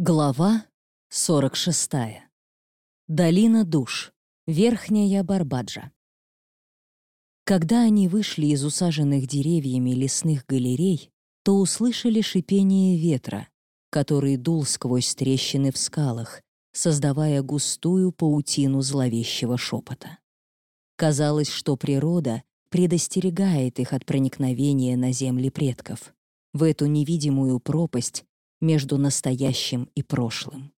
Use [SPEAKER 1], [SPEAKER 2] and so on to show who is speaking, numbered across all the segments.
[SPEAKER 1] Глава 46. Долина душ. Верхняя Барбаджа. Когда они вышли из усаженных деревьями лесных галерей, то услышали шипение ветра, который дул сквозь трещины в скалах, создавая густую паутину зловещего шепота. Казалось, что природа предостерегает их от проникновения на земли предков, в эту невидимую пропасть, между настоящим и прошлым.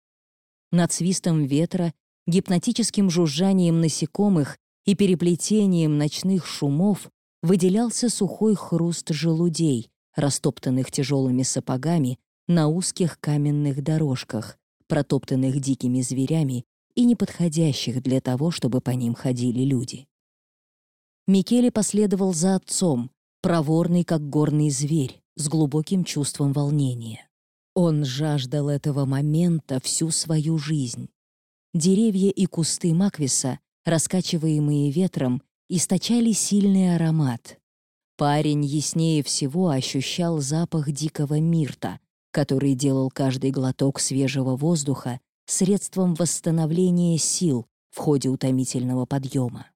[SPEAKER 1] Над свистом ветра, гипнотическим жужжанием насекомых и переплетением ночных шумов выделялся сухой хруст желудей, растоптанных тяжелыми сапогами на узких каменных дорожках, протоптанных дикими зверями и неподходящих для того, чтобы по ним ходили люди. Микеле последовал за отцом, проворный, как горный зверь, с глубоким чувством волнения. Он жаждал этого момента всю свою жизнь. Деревья и кусты маквиса, раскачиваемые ветром, источали сильный аромат. Парень яснее всего ощущал запах дикого мирта, который делал каждый глоток свежего воздуха средством восстановления сил в ходе утомительного подъема.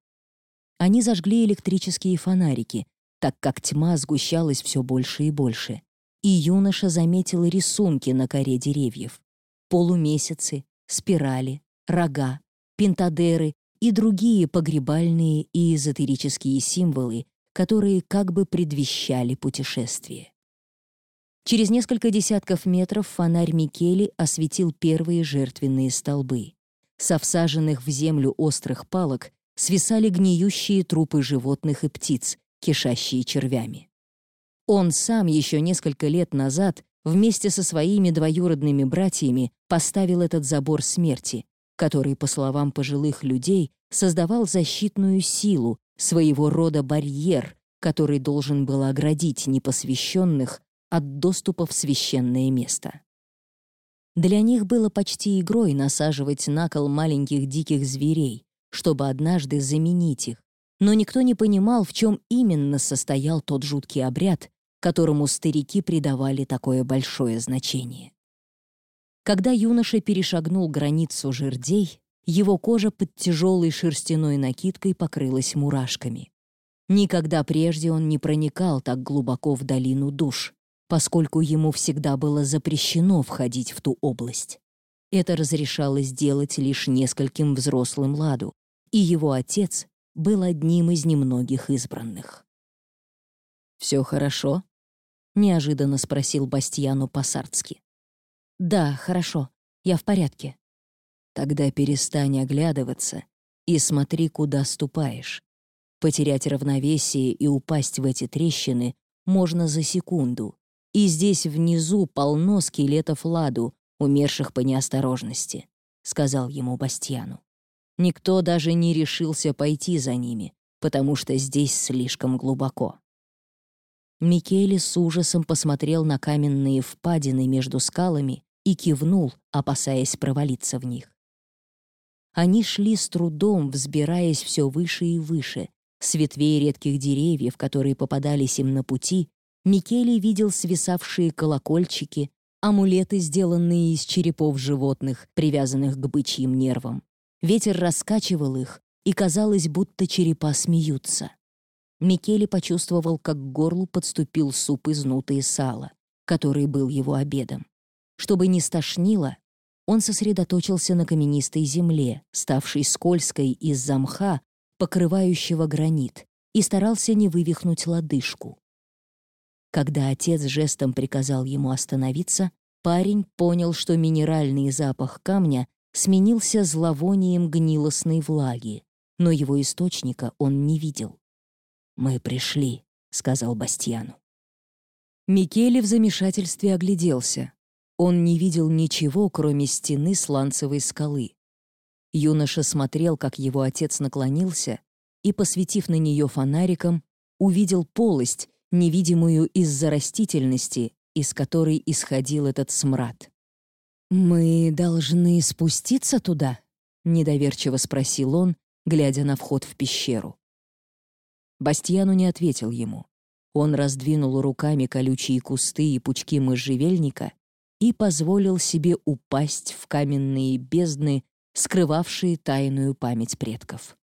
[SPEAKER 1] Они зажгли электрические фонарики, так как тьма сгущалась все больше и больше и юноша заметил рисунки на коре деревьев. Полумесяцы, спирали, рога, пентадеры и другие погребальные и эзотерические символы, которые как бы предвещали путешествие. Через несколько десятков метров фонарь Микели осветил первые жертвенные столбы. Со всаженных в землю острых палок свисали гниющие трупы животных и птиц, кишащие червями. Он сам еще несколько лет назад вместе со своими двоюродными братьями поставил этот забор смерти, который, по словам пожилых людей, создавал защитную силу, своего рода барьер, который должен был оградить непосвященных от доступа в священное место. Для них было почти игрой насаживать на кол маленьких диких зверей, чтобы однажды заменить их, но никто не понимал, в чем именно состоял тот жуткий обряд, которому старики придавали такое большое значение. Когда юноша перешагнул границу жердей, его кожа под тяжелой шерстяной накидкой покрылась мурашками. Никогда прежде он не проникал так глубоко в долину душ, поскольку ему всегда было запрещено входить в ту область. Это разрешалось делать лишь нескольким взрослым ладу, и его отец был одним из немногих избранных. «Все хорошо?» — неожиданно спросил Бастьяну Пасардски. «Да, хорошо, я в порядке». «Тогда перестань оглядываться и смотри, куда ступаешь. Потерять равновесие и упасть в эти трещины можно за секунду, и здесь внизу полно скелетов ладу, умерших по неосторожности», — сказал ему Бастьяну. Никто даже не решился пойти за ними, потому что здесь слишком глубоко. Микеле с ужасом посмотрел на каменные впадины между скалами и кивнул, опасаясь провалиться в них. Они шли с трудом, взбираясь все выше и выше. С ветвей редких деревьев, которые попадались им на пути, Микеле видел свисавшие колокольчики, амулеты, сделанные из черепов животных, привязанных к бычьим нервам. Ветер раскачивал их, и казалось, будто черепа смеются. Микеле почувствовал, как к горлу подступил суп из нуты и сала, который был его обедом. Чтобы не стошнило, он сосредоточился на каменистой земле, ставшей скользкой из-за мха, покрывающего гранит, и старался не вывихнуть лодыжку. Когда отец жестом приказал ему остановиться, парень понял, что минеральный запах камня сменился зловонием гнилостной влаги, но его источника он не видел. «Мы пришли», — сказал Бастьяну. Микеле в замешательстве огляделся. Он не видел ничего, кроме стены сланцевой скалы. Юноша смотрел, как его отец наклонился, и, посветив на нее фонариком, увидел полость, невидимую из-за растительности, из которой исходил этот смрад. «Мы должны спуститься туда?» — недоверчиво спросил он, глядя на вход в пещеру. Бастьяну не ответил ему. Он раздвинул руками колючие кусты и пучки можжевельника и позволил себе упасть в каменные бездны, скрывавшие тайную память предков.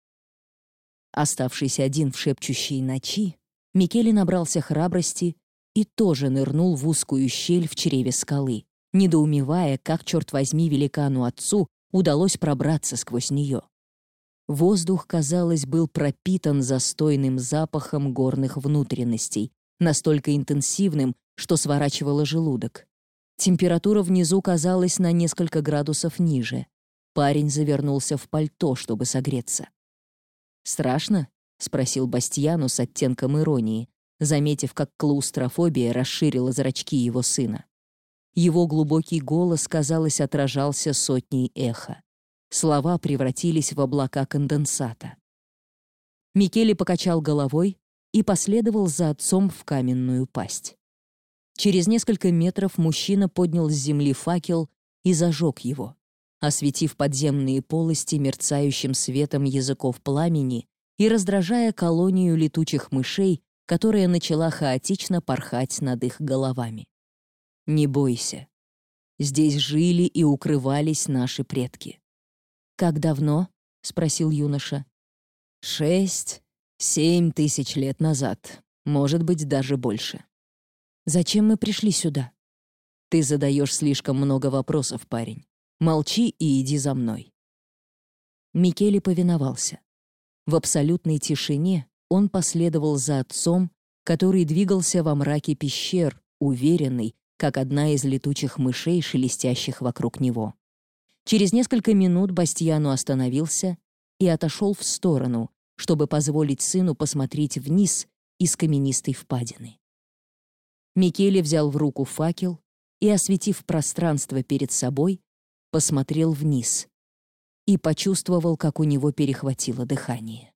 [SPEAKER 1] Оставшись один в шепчущей ночи, Микеле набрался храбрости и тоже нырнул в узкую щель в чреве скалы, недоумевая, как, черт возьми, великану-отцу удалось пробраться сквозь нее. Воздух, казалось, был пропитан застойным запахом горных внутренностей, настолько интенсивным, что сворачивало желудок. Температура внизу казалась на несколько градусов ниже. Парень завернулся в пальто, чтобы согреться. «Страшно?» — спросил Бастьяну с оттенком иронии, заметив, как клаустрофобия расширила зрачки его сына. Его глубокий голос, казалось, отражался сотней эха. Слова превратились в облака конденсата. Микеле покачал головой и последовал за отцом в каменную пасть. Через несколько метров мужчина поднял с земли факел и зажег его, осветив подземные полости мерцающим светом языков пламени и раздражая колонию летучих мышей, которая начала хаотично порхать над их головами. Не бойся. Здесь жили и укрывались наши предки. «Как давно?» — спросил юноша. «Шесть, семь тысяч лет назад, может быть, даже больше». «Зачем мы пришли сюда?» «Ты задаешь слишком много вопросов, парень. Молчи и иди за мной». Микеле повиновался. В абсолютной тишине он последовал за отцом, который двигался во мраке пещер, уверенный, как одна из летучих мышей, шелестящих вокруг него. Через несколько минут Бастьяну остановился и отошел в сторону, чтобы позволить сыну посмотреть вниз из каменистой впадины. Микеле взял в руку факел и, осветив пространство перед собой, посмотрел вниз, и почувствовал, как у него перехватило дыхание.